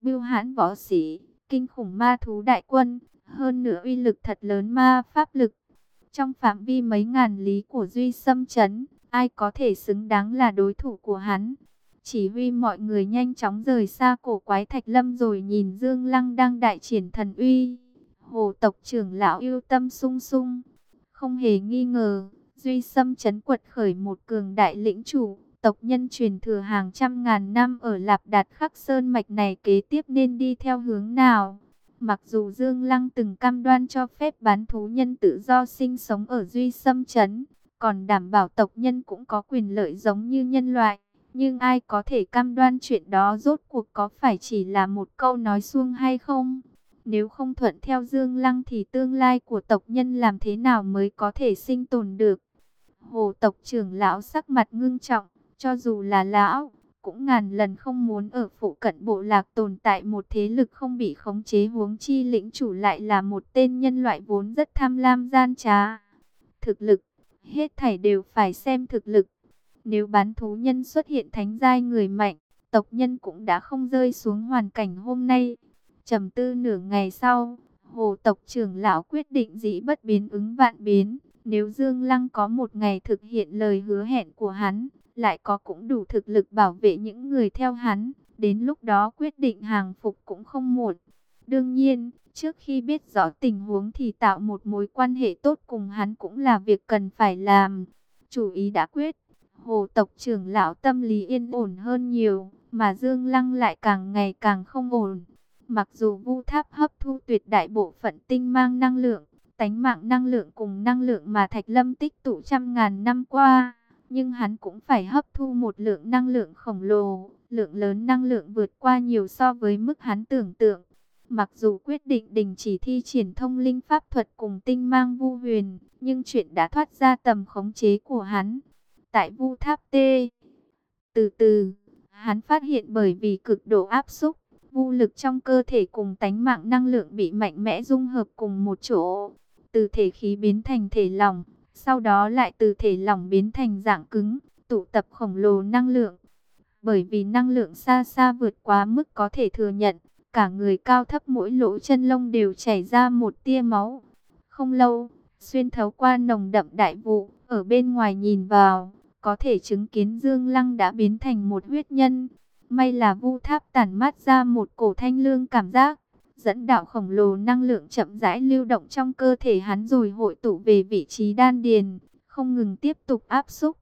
Bưu hãn võ sĩ, kinh khủng ma thú đại quân, hơn nữa uy lực thật lớn ma pháp lực. Trong phạm vi mấy ngàn lý của Duy Sâm Trấn, ai có thể xứng đáng là đối thủ của hắn. Chỉ huy mọi người nhanh chóng rời xa cổ quái thạch lâm rồi nhìn Dương Lăng đang đại triển thần uy. Hồ tộc trưởng lão yêu tâm sung sung. Không hề nghi ngờ, Duy Sâm chấn quật khởi một cường đại lĩnh chủ. Tộc nhân truyền thừa hàng trăm ngàn năm ở Lạp Đạt Khắc Sơn Mạch này kế tiếp nên đi theo hướng nào? Mặc dù Dương Lăng từng cam đoan cho phép bán thú nhân tự do sinh sống ở Duy Sâm Trấn, còn đảm bảo tộc nhân cũng có quyền lợi giống như nhân loại. Nhưng ai có thể cam đoan chuyện đó rốt cuộc có phải chỉ là một câu nói suông hay không? Nếu không thuận theo Dương Lăng thì tương lai của tộc nhân làm thế nào mới có thể sinh tồn được? Hồ tộc trưởng lão sắc mặt ngưng trọng, cho dù là lão, cũng ngàn lần không muốn ở phụ cận bộ lạc tồn tại một thế lực không bị khống chế huống chi lĩnh chủ lại là một tên nhân loại vốn rất tham lam gian trá. Thực lực, hết thảy đều phải xem thực lực. Nếu bán thú nhân xuất hiện thánh giai người mạnh, tộc nhân cũng đã không rơi xuống hoàn cảnh hôm nay. trầm tư nửa ngày sau, hồ tộc trưởng lão quyết định dĩ bất biến ứng vạn biến. Nếu Dương Lăng có một ngày thực hiện lời hứa hẹn của hắn, lại có cũng đủ thực lực bảo vệ những người theo hắn. Đến lúc đó quyết định hàng phục cũng không muộn. Đương nhiên, trước khi biết rõ tình huống thì tạo một mối quan hệ tốt cùng hắn cũng là việc cần phải làm. Chủ ý đã quyết, hồ tộc trưởng lão tâm lý yên ổn hơn nhiều, mà Dương Lăng lại càng ngày càng không ổn. Mặc dù vu tháp hấp thu tuyệt đại bộ phận tinh mang năng lượng, tánh mạng năng lượng cùng năng lượng mà Thạch Lâm tích tụ trăm ngàn năm qua, nhưng hắn cũng phải hấp thu một lượng năng lượng khổng lồ, lượng lớn năng lượng vượt qua nhiều so với mức hắn tưởng tượng. Mặc dù quyết định đình chỉ thi triển thông linh pháp thuật cùng tinh mang vu huyền, nhưng chuyện đã thoát ra tầm khống chế của hắn. Tại vu tháp T, từ từ, hắn phát hiện bởi vì cực độ áp xúc, vu lực trong cơ thể cùng tánh mạng năng lượng bị mạnh mẽ dung hợp cùng một chỗ, từ thể khí biến thành thể lỏng, sau đó lại từ thể lỏng biến thành dạng cứng, tụ tập khổng lồ năng lượng. Bởi vì năng lượng xa xa vượt quá mức có thể thừa nhận, cả người cao thấp mỗi lỗ chân lông đều chảy ra một tia máu. Không lâu, xuyên thấu qua nồng đậm đại vụ, ở bên ngoài nhìn vào, có thể chứng kiến Dương Lăng đã biến thành một huyết nhân. May là vu tháp tản mát ra một cổ thanh lương cảm giác, dẫn đạo khổng lồ năng lượng chậm rãi lưu động trong cơ thể hắn rồi hội tụ về vị trí đan điền, không ngừng tiếp tục áp xúc.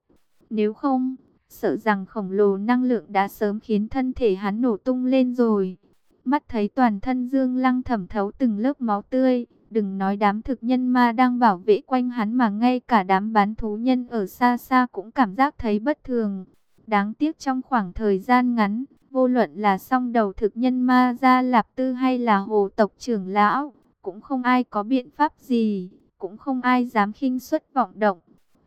Nếu không, sợ rằng khổng lồ năng lượng đã sớm khiến thân thể hắn nổ tung lên rồi. Mắt thấy toàn thân Dương Lăng thẩm thấu từng lớp máu tươi, đừng nói đám thực nhân ma đang bảo vệ quanh hắn mà ngay cả đám bán thú nhân ở xa xa cũng cảm giác thấy bất thường. Đáng tiếc trong khoảng thời gian ngắn, Vô luận là song đầu thực nhân ma gia lạp tư hay là hồ tộc trưởng lão, cũng không ai có biện pháp gì, cũng không ai dám khinh suất vọng động.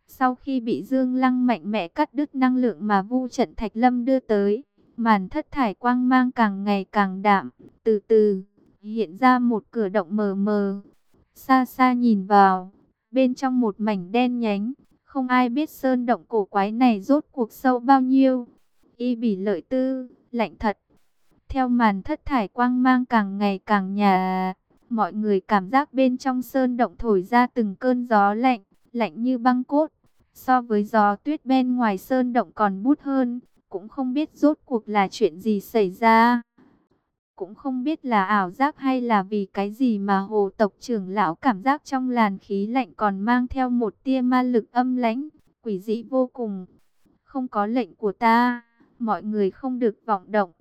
Sau khi bị Dương Lăng mạnh mẽ cắt đứt năng lượng mà vu trận Thạch Lâm đưa tới, màn thất thải quang mang càng ngày càng đạm, từ từ hiện ra một cửa động mờ mờ. Xa xa nhìn vào, bên trong một mảnh đen nhánh, không ai biết sơn động cổ quái này rốt cuộc sâu bao nhiêu. Y bỉ lợi tư, lạnh thật. Theo màn thất thải quang mang càng ngày càng nhà, mọi người cảm giác bên trong sơn động thổi ra từng cơn gió lạnh, lạnh như băng cốt. So với gió tuyết bên ngoài sơn động còn bút hơn, cũng không biết rốt cuộc là chuyện gì xảy ra. Cũng không biết là ảo giác hay là vì cái gì mà hồ tộc trưởng lão cảm giác trong làn khí lạnh còn mang theo một tia ma lực âm lãnh, quỷ dị vô cùng. Không có lệnh của ta mọi người không được vọng động.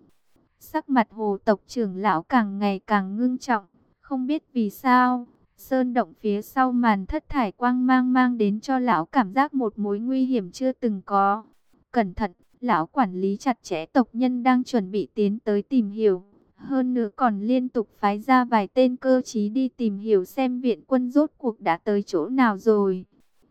Sắc mặt hồ tộc trưởng lão càng ngày càng ngưng trọng, không biết vì sao, Sơn động phía sau màn thất thải quang mang mang đến cho lão cảm giác một mối nguy hiểm chưa từng có. Cẩn thận, lão quản lý chặt chẽ tộc nhân đang chuẩn bị tiến tới tìm hiểu. Hơn nữa còn liên tục phái ra vài tên cơ trí đi tìm hiểu xem viện quân rốt cuộc đã tới chỗ nào rồi.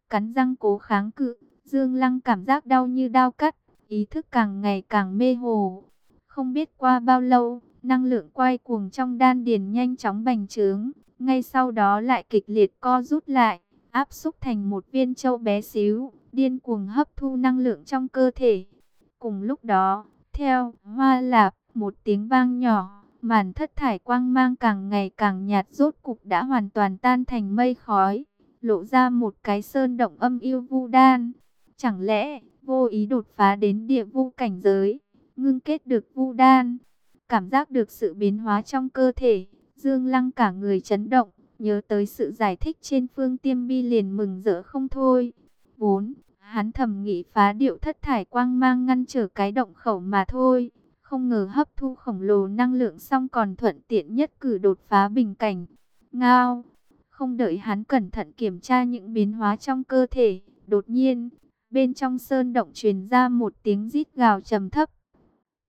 Cắn răng cố kháng cự, Dương Lăng cảm giác đau như đau cắt, ý thức càng ngày càng mê hồ. Không biết qua bao lâu, năng lượng quay cuồng trong đan điền nhanh chóng bành trướng, ngay sau đó lại kịch liệt co rút lại, áp xúc thành một viên châu bé xíu, điên cuồng hấp thu năng lượng trong cơ thể. Cùng lúc đó, theo hoa lạp, một tiếng vang nhỏ, màn thất thải quang mang càng ngày càng nhạt rốt cục đã hoàn toàn tan thành mây khói, lộ ra một cái sơn động âm yêu vu đan. Chẳng lẽ vô ý đột phá đến địa vu cảnh giới, ngưng kết được vu đan, cảm giác được sự biến hóa trong cơ thể, Dương Lăng cả người chấn động, nhớ tới sự giải thích trên phương tiêm bi liền mừng rỡ không thôi. 4. Hắn thầm nghĩ phá điệu thất thải quang mang ngăn trở cái động khẩu mà thôi. Không ngờ hấp thu khổng lồ năng lượng xong còn thuận tiện nhất cử đột phá bình cảnh. Ngao! Không đợi hắn cẩn thận kiểm tra những biến hóa trong cơ thể. Đột nhiên, bên trong sơn động truyền ra một tiếng rít gào trầm thấp.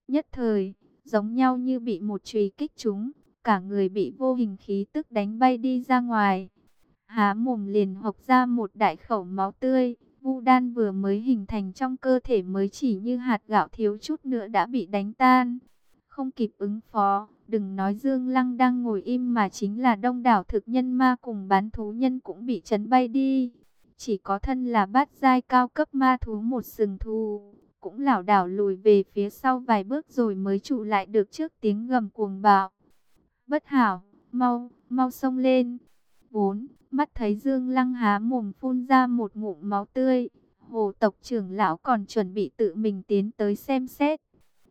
Nhất thời, giống nhau như bị một chùy kích trúng cả người bị vô hình khí tức đánh bay đi ra ngoài. Há mồm liền hộc ra một đại khẩu máu tươi, vu đan vừa mới hình thành trong cơ thể mới chỉ như hạt gạo thiếu chút nữa đã bị đánh tan. Không kịp ứng phó, đừng nói Dương Lăng đang ngồi im mà chính là đông đảo thực nhân ma cùng bán thú nhân cũng bị chấn bay đi. Chỉ có thân là bát giai cao cấp ma thú một sừng thù, cũng lảo đảo lùi về phía sau vài bước rồi mới trụ lại được trước tiếng gầm cuồng bạo bất hảo, mau, mau xông lên. Bốn, mắt thấy Dương Lăng há mồm phun ra một ngụm máu tươi, hồ tộc trưởng lão còn chuẩn bị tự mình tiến tới xem xét.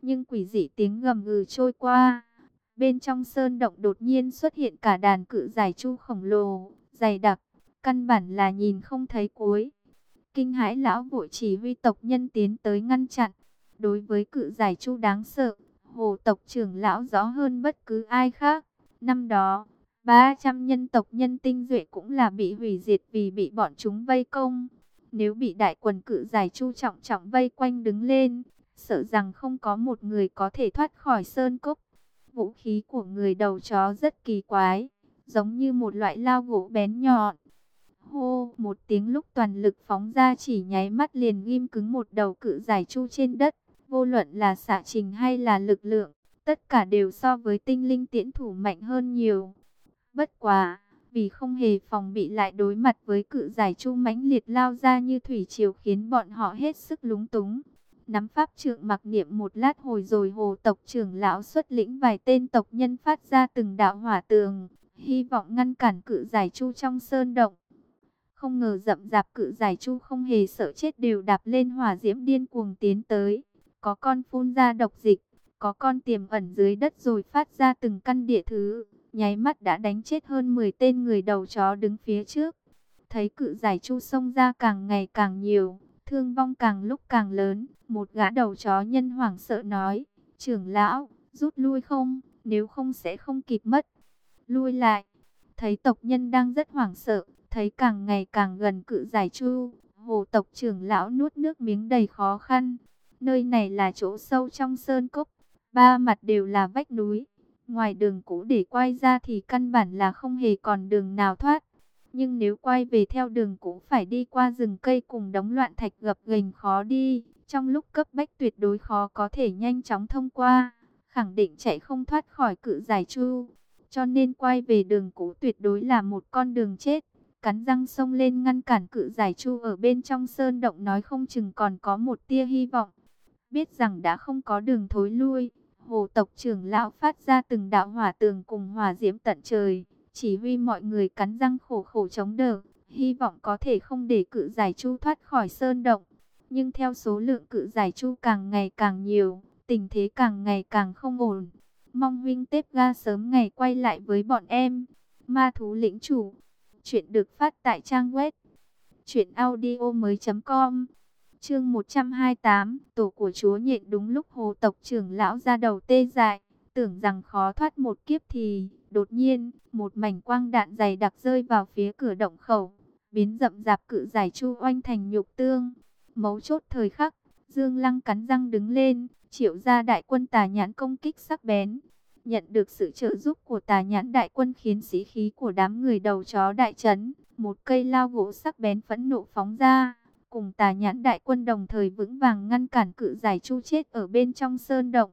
Nhưng quỷ dị tiếng gầm gừ trôi qua. Bên trong sơn động đột nhiên xuất hiện cả đàn cự giải chu khổng lồ, dày đặc, căn bản là nhìn không thấy cuối. Kinh hãi lão vội chỉ huy tộc nhân tiến tới ngăn chặn. Đối với cự giải chu đáng sợ, hồ tộc trưởng lão rõ hơn bất cứ ai khác. Năm đó, 300 nhân tộc nhân tinh duệ cũng là bị hủy diệt vì bị bọn chúng vây công. Nếu bị đại quần cự giải chu trọng trọng vây quanh đứng lên, sợ rằng không có một người có thể thoát khỏi sơn cốc. Vũ khí của người đầu chó rất kỳ quái, giống như một loại lao gỗ bén nhọn. Hô, một tiếng lúc toàn lực phóng ra chỉ nháy mắt liền ghim cứng một đầu cự giải chu trên đất. Vô luận là xạ trình hay là lực lượng, tất cả đều so với tinh linh tiễn thủ mạnh hơn nhiều. Bất quá, vì không hề phòng bị lại đối mặt với cự giải chu mãnh liệt lao ra như thủy triều khiến bọn họ hết sức lúng túng. Nắm pháp trượng mặc niệm một lát hồi rồi hồ tộc trưởng lão xuất lĩnh vài tên tộc nhân phát ra từng đạo hỏa tường, hy vọng ngăn cản cự giải chu trong sơn động. Không ngờ rậm rạp cự giải chu không hề sợ chết đều đạp lên hỏa diễm điên cuồng tiến tới có con phun ra độc dịch, có con tiềm ẩn dưới đất rồi phát ra từng căn địa thứ, nháy mắt đã đánh chết hơn 10 tên người đầu chó đứng phía trước. Thấy cự giải chu sông ra càng ngày càng nhiều, thương vong càng lúc càng lớn, một gã đầu chó nhân hoảng sợ nói, trưởng lão, rút lui không, nếu không sẽ không kịp mất. Lui lại, thấy tộc nhân đang rất hoảng sợ, thấy càng ngày càng gần cự giải chu, hồ tộc trưởng lão nuốt nước miếng đầy khó khăn. Nơi này là chỗ sâu trong sơn cốc, ba mặt đều là vách núi. Ngoài đường cũ để quay ra thì căn bản là không hề còn đường nào thoát. Nhưng nếu quay về theo đường cũ phải đi qua rừng cây cùng đống loạn thạch gập ghềnh khó đi. Trong lúc cấp bách tuyệt đối khó có thể nhanh chóng thông qua. Khẳng định chạy không thoát khỏi cự giải chu. Cho nên quay về đường cũ tuyệt đối là một con đường chết. Cắn răng xông lên ngăn cản cự giải chu ở bên trong sơn động nói không chừng còn có một tia hy vọng biết rằng đã không có đường thối lui. Hồ tộc trưởng lão phát ra từng đạo hỏa tường cùng hỏa diễm tận trời, chỉ huy mọi người cắn răng khổ khổ chống đỡ, hy vọng có thể không để cự giải chu thoát khỏi sơn động. Nhưng theo số lượng cự giải chu càng ngày càng nhiều, tình thế càng ngày càng không ổn. Mong huynh tếp ga sớm ngày quay lại với bọn em. Ma thú lĩnh chủ. Chuyện được phát tại trang web. Chuyện audio mới.com Chương 128, tổ của chúa nhện đúng lúc hồ tộc trưởng lão ra đầu tê dại, tưởng rằng khó thoát một kiếp thì, Đột nhiên, một mảnh quang đạn dày đặc rơi vào phía cửa động khẩu, biến rậm rạp cự giải chu oanh thành nhục tương. Mấu chốt thời khắc, Dương Lăng cắn răng đứng lên, triệu ra đại quân tà nhãn công kích sắc bén. Nhận được sự trợ giúp của tà nhãn đại quân khiến sĩ khí của đám người đầu chó đại chấn, một cây lao gỗ sắc bén phẫn nộ phóng ra, cùng tà nhãn đại quân đồng thời vững vàng ngăn cản cự giải chu chết ở bên trong sơn động.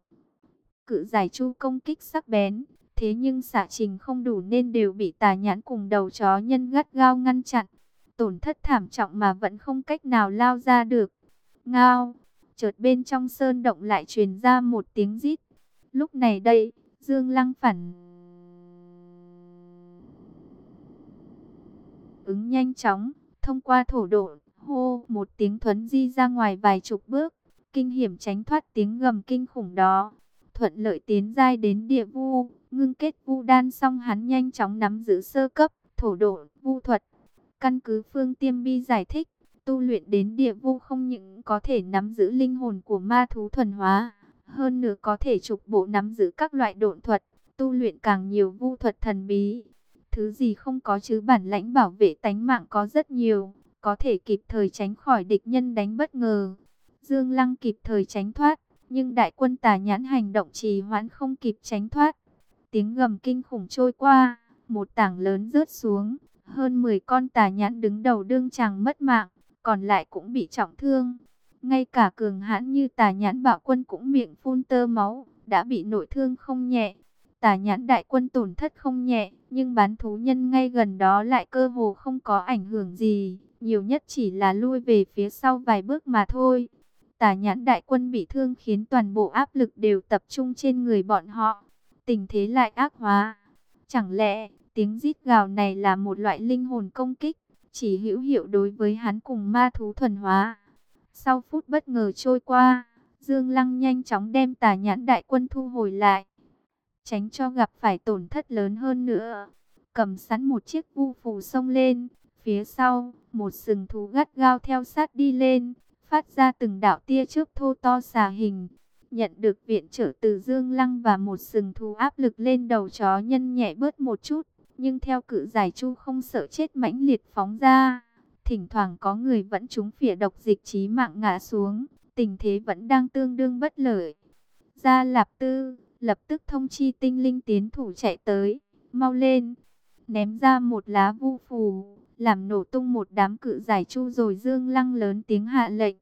Cự giải chu công kích sắc bén, thế nhưng xạ trình không đủ nên đều bị tà nhãn cùng đầu chó nhân gắt gao ngăn chặn. Tổn thất thảm trọng mà vẫn không cách nào lao ra được. Ngao, chợt bên trong sơn động lại truyền ra một tiếng rít. Lúc này đây, Dương Lăng phản ứng nhanh chóng, thông qua thổ độ, hô một tiếng thuấn di ra ngoài vài chục bước, kinh hiểm tránh thoát tiếng gầm kinh khủng đó, thuận lợi tiến giai đến địa vu, ngưng kết vu đan xong hắn nhanh chóng nắm giữ sơ cấp, thổ độ, vu thuật. Căn cứ phương tiêm bi giải thích, tu luyện đến địa vu không những có thể nắm giữ linh hồn của ma thú thuần hóa, hơn nữa có thể trục bộ nắm giữ các loại độn thuật, tu luyện càng nhiều vu thuật thần bí. Thứ gì không có chứ bản lãnh bảo vệ tánh mạng có rất nhiều, có thể kịp thời tránh khỏi địch nhân đánh bất ngờ. Dương Lăng kịp thời tránh thoát, nhưng đại quân tà nhãn hành động trì hoãn không kịp tránh thoát. Tiếng gầm kinh khủng trôi qua, một tảng lớn rớt xuống, hơn 10 con tà nhãn đứng đầu đương chàng mất mạng, còn lại cũng bị trọng thương. Ngay cả cường hãn như tà nhãn bạo quân cũng miệng phun tơ máu, đã bị nội thương không nhẹ. Tà nhãn đại quân tổn thất không nhẹ, nhưng bán thú nhân ngay gần đó lại cơ hồ không có ảnh hưởng gì, nhiều nhất chỉ là lui về phía sau vài bước mà thôi. Tà nhãn đại quân bị thương khiến toàn bộ áp lực đều tập trung trên người bọn họ. Tình thế lại ác hóa. Chẳng lẽ tiếng rít gào này là một loại linh hồn công kích, chỉ hữu hiệu đối với hắn cùng ma thú thuần hóa. Sau phút bất ngờ trôi qua, Dương Lăng nhanh chóng đem tà nhãn đại quân thu hồi lại. Tránh cho gặp phải tổn thất lớn hơn nữa. Cầm sẵn một chiếc vu phù sông lên. Phía sau, một sừng thú gắt gao theo sát đi lên. Phát ra từng đạo tia trước thô to xà hình. Nhận được viện trợ từ Dương Lăng và một sừng thú áp lực lên đầu chó nhân nhẹ bớt một chút. Nhưng theo cự giải chu không sợ chết mãnh liệt phóng ra Thỉnh thoảng có người vẫn trúng phỉa độc dịch chí mạng ngã xuống, tình thế vẫn đang tương đương bất lợi. Gia Lạp Tư lập tức thông chi tinh linh tiến thủ chạy tới, mau lên, ném ra một lá vu phù, làm nổ tung một đám cự giải chu rồi dương lăng lớn tiếng hạ lệnh,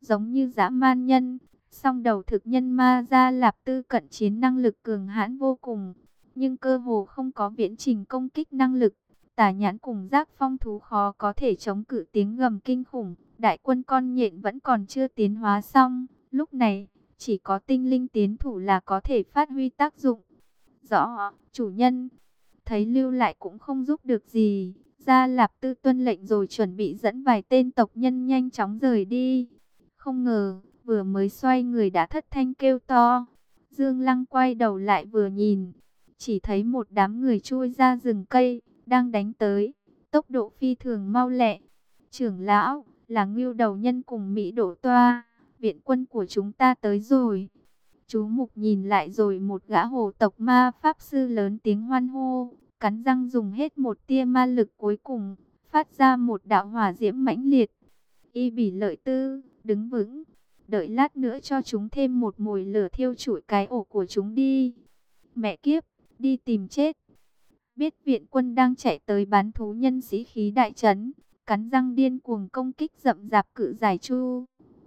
giống như dã man nhân. Song đầu thực nhân ma Gia Lạp Tư cận chiến năng lực cường hãn vô cùng, nhưng cơ hồ không có viễn trình công kích năng lực. Tà nhãn cùng giác phong thú khó có thể chống cự tiếng gầm kinh khủng. Đại quân con nhện vẫn còn chưa tiến hóa xong. Lúc này, chỉ có tinh linh tiến thủ là có thể phát huy tác dụng. Rõ, chủ nhân, thấy lưu lại cũng không giúp được gì. Gia Lạp Tư tuân lệnh rồi chuẩn bị dẫn vài tên tộc nhân nhanh chóng rời đi. Không ngờ, vừa mới xoay người đã thất thanh kêu to. Dương Lăng quay đầu lại vừa nhìn, chỉ thấy một đám người chui ra rừng cây đang đánh tới, tốc độ phi thường mau lẹ. Trưởng lão, là ngưu đầu nhân cùng Mỹ đổ toa, viện quân của chúng ta tới rồi. Chú Mục nhìn lại rồi một gã hồ tộc ma pháp sư lớn tiếng hoan hô, cắn răng dùng hết một tia ma lực cuối cùng, phát ra một đạo hỏa diễm mãnh liệt. Y bỉ lợi tư, đứng vững, đợi lát nữa cho chúng thêm một mồi lửa thiêu trụi cái ổ của chúng đi. Mẹ kiếp, đi tìm chết biết viện quân đang chạy tới bán thú nhân sĩ khí đại trấn, cắn răng điên cuồng công kích rậm rạp cự giải chu.